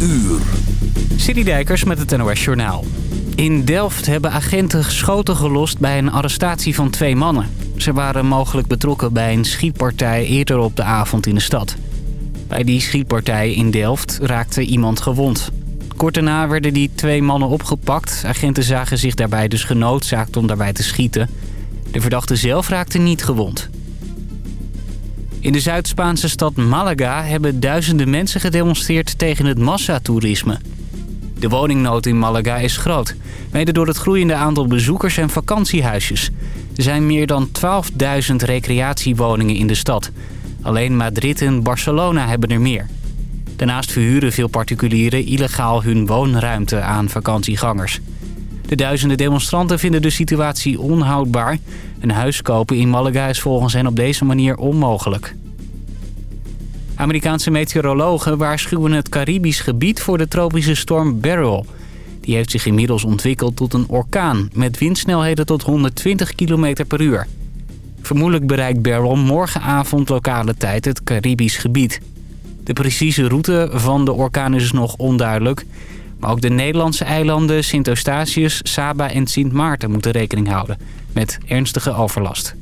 uur. City Dijkers met het NOS Journaal. In Delft hebben agenten geschoten gelost bij een arrestatie van twee mannen. Ze waren mogelijk betrokken bij een schietpartij eerder op de avond in de stad. Bij die schietpartij in Delft raakte iemand gewond. Kort daarna werden die twee mannen opgepakt. Agenten zagen zich daarbij dus genoodzaakt om daarbij te schieten. De verdachte zelf raakte niet gewond. In de Zuid-Spaanse stad Malaga hebben duizenden mensen gedemonstreerd tegen het massatoerisme. De woningnood in Malaga is groot, mede door het groeiende aantal bezoekers en vakantiehuisjes. Er zijn meer dan 12.000 recreatiewoningen in de stad. Alleen Madrid en Barcelona hebben er meer. Daarnaast verhuren veel particulieren illegaal hun woonruimte aan vakantiegangers. De duizenden demonstranten vinden de situatie onhoudbaar. Een huis kopen in Malaga is volgens hen op deze manier onmogelijk. Amerikaanse meteorologen waarschuwen het Caribisch gebied voor de tropische storm Beryl. Die heeft zich inmiddels ontwikkeld tot een orkaan met windsnelheden tot 120 km per uur. Vermoedelijk bereikt Beryl morgenavond lokale tijd het Caribisch gebied. De precieze route van de orkaan is nog onduidelijk... Maar ook de Nederlandse eilanden Sint Eustatius, Saba en Sint Maarten moeten rekening houden met ernstige overlast.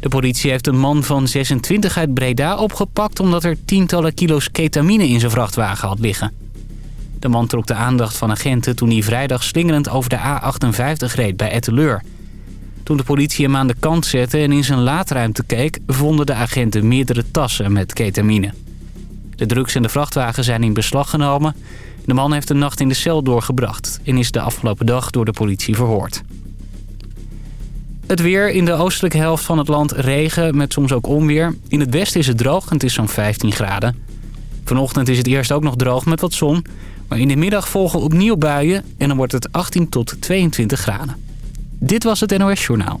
De politie heeft een man van 26 uit Breda opgepakt omdat er tientallen kilo's ketamine in zijn vrachtwagen had liggen. De man trok de aandacht van agenten toen hij vrijdag slingerend over de A58 reed bij Etteleur. Toen de politie hem aan de kant zette en in zijn laadruimte keek... vonden de agenten meerdere tassen met ketamine. De drugs en de vrachtwagen zijn in beslag genomen. De man heeft de nacht in de cel doorgebracht... en is de afgelopen dag door de politie verhoord. Het weer in de oostelijke helft van het land regen met soms ook onweer. In het westen is het droog en het is zo'n 15 graden. Vanochtend is het eerst ook nog droog met wat zon. Maar in de middag volgen opnieuw buien en dan wordt het 18 tot 22 graden. Dit was het NOS Journaal.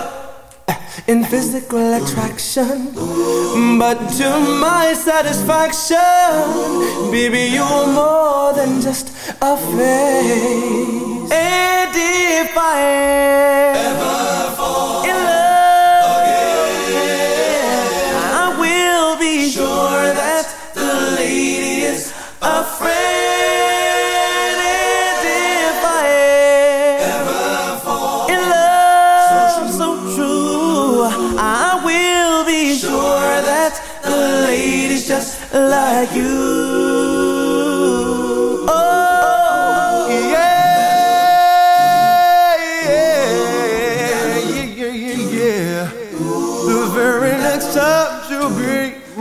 in physical attraction. But to my satisfaction, baby, you're more than just a face. And ever fall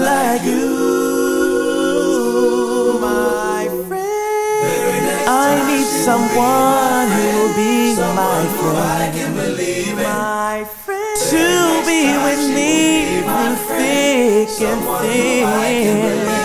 like you, my friend. I need someone who will be my friend. My friend. To be with me through thick and thin.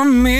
for me.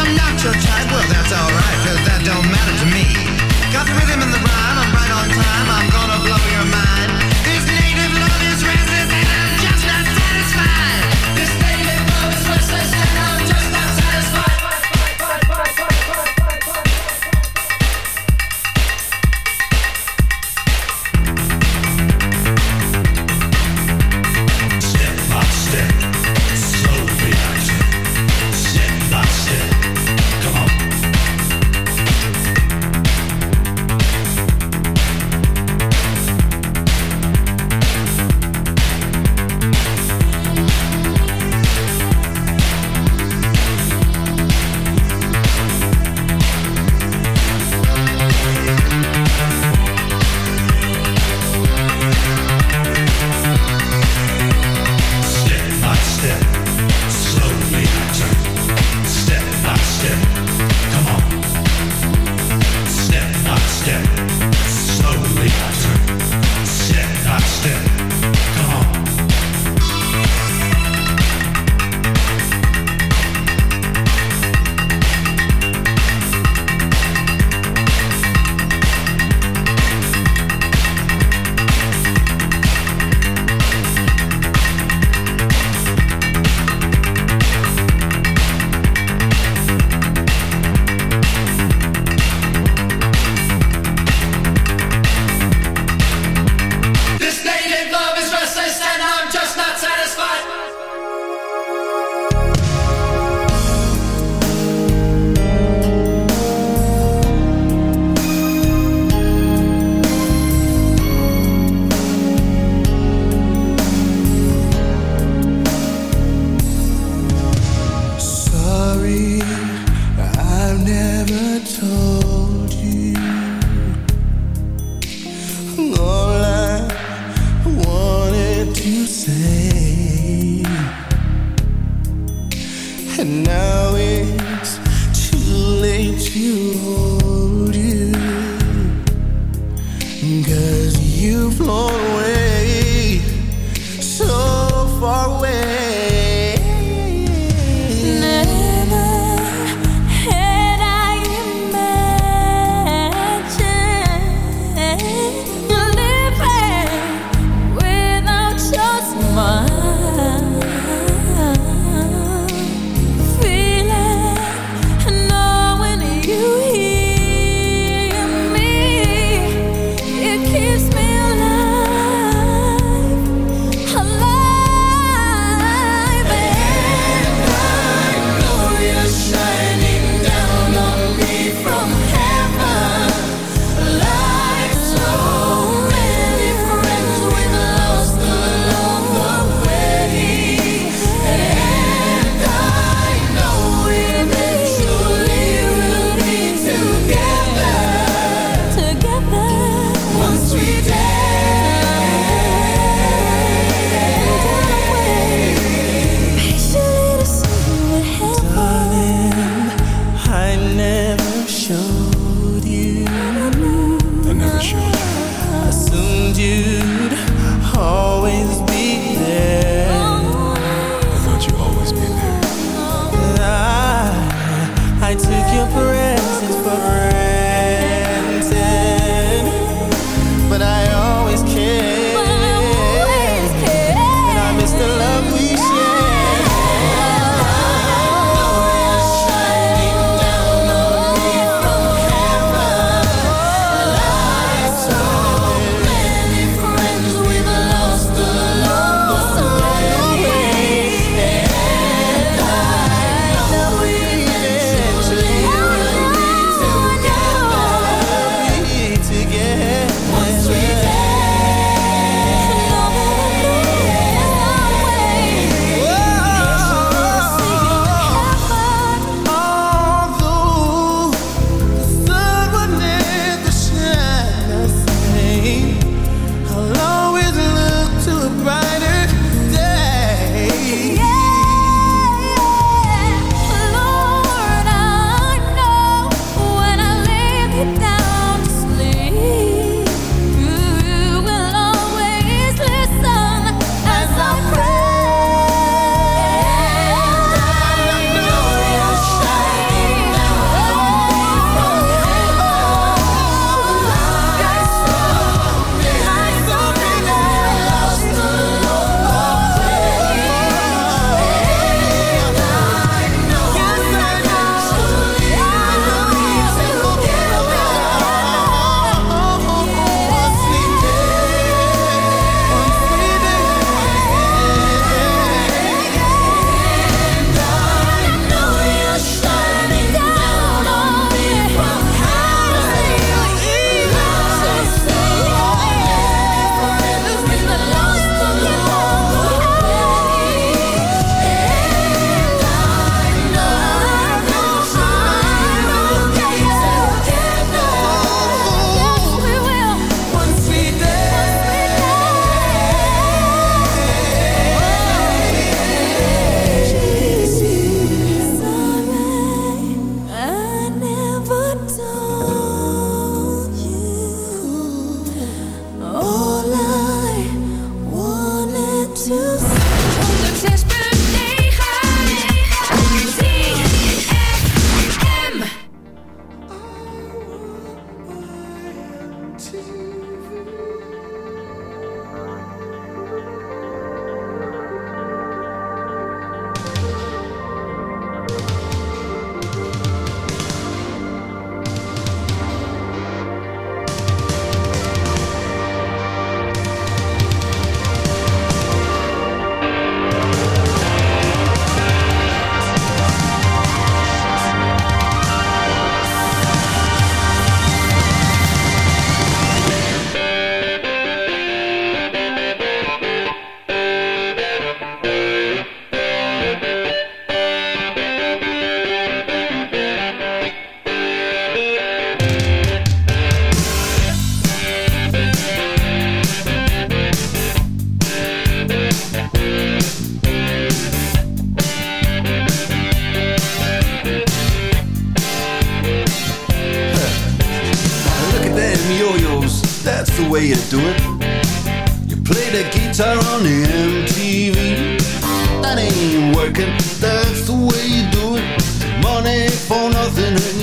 I'm not your type, well that's alright, cause that don't matter to me. Got the rhythm and the rhyme, I'm right on time, I'm gonna blow your mind. I took your presence for granted.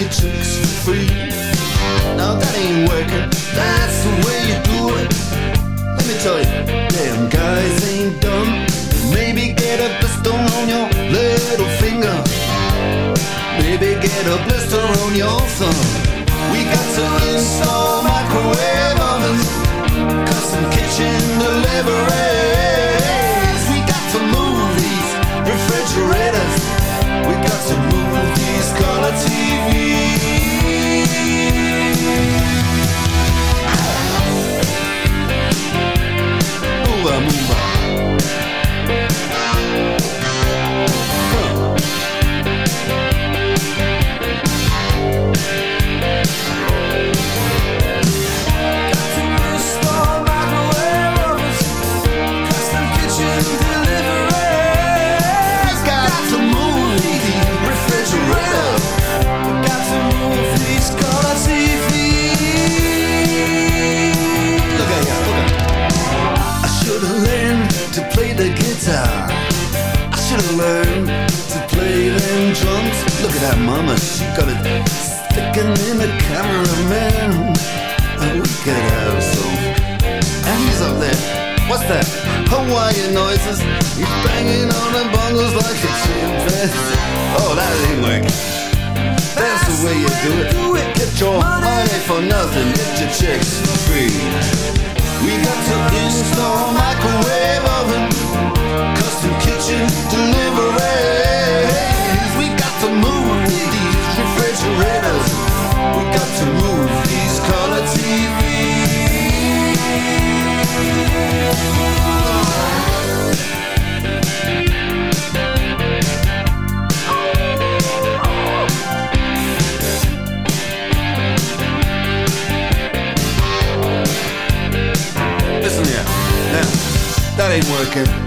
Chicks for free. Now that ain't working, that's the way you do it. Let me tell you, damn guys ain't dumb. Maybe get a blister on your little finger. Maybe get a blister on your thumb. We got to install microwave ovens, custom kitchen deliveries. Learn to play them drums. Look at that mama, she got it sticking in the cameraman. And we could have some. And he's up there. What's that? Hawaiian noises. He's banging on the bongos like a chimpanzee. Oh, that ain't working. That's the way you do it. Get your money for nothing, get your chicks for free. We got to install microwave oven, custom kitchen deliveries. We got to move these refrigerators. We got to move these color Listen here, now, that ain't working.